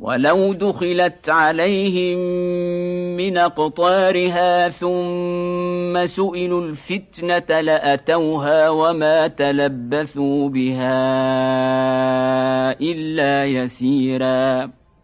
ولو دخلت عليهم من أقطارها ثم سئلوا الفتنة لأتوها وما تلبثوا بها إلا يسيراً